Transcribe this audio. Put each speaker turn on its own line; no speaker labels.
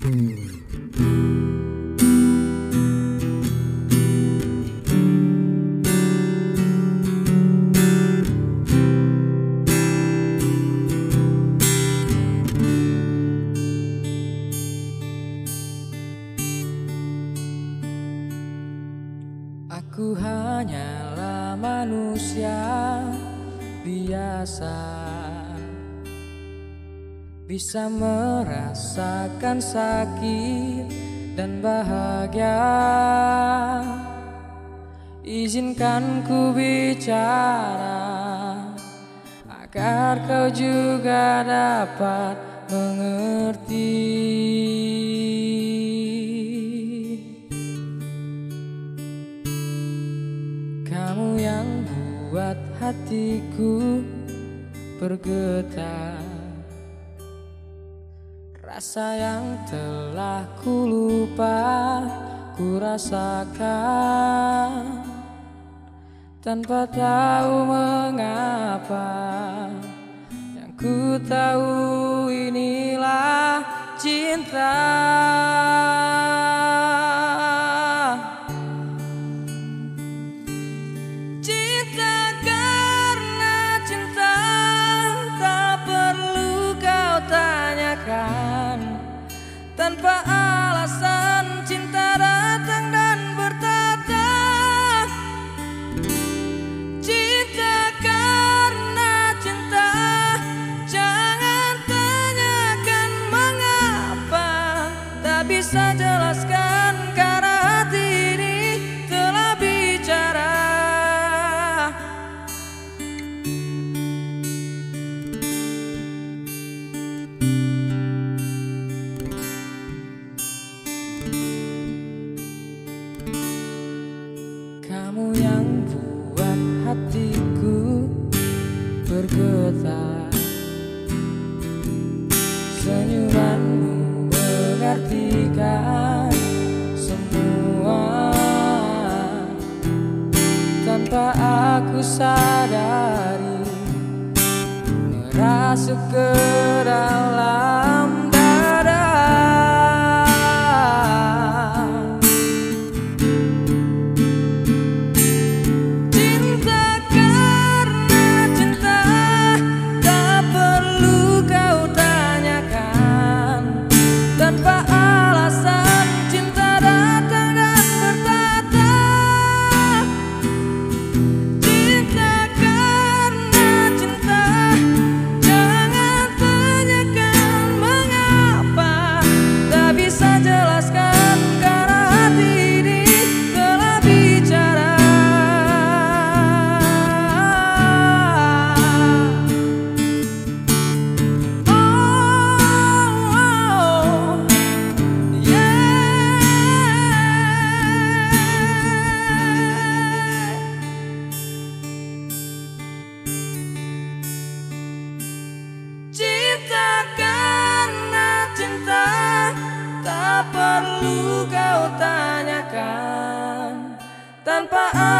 Aku hanyalah manusia biasa Bisa merasakan sakit dan bahagia. Izinkan ku bicara Agar kau juga dapat mengerti. Kamu yang buat hatiku bergetar Rasa yang telah ku lupa ku rasakan. Tanpa tahu mengapa Yang ku tahu inilah cinta. Cinta Tanpa alasan cinta datang dan bertata Cinta karena cinta Jangan tanyakan mengapa. Tak bisa jelaskan aku sadari. Merasuk ke Tak perlu kau tanyakan Tanpa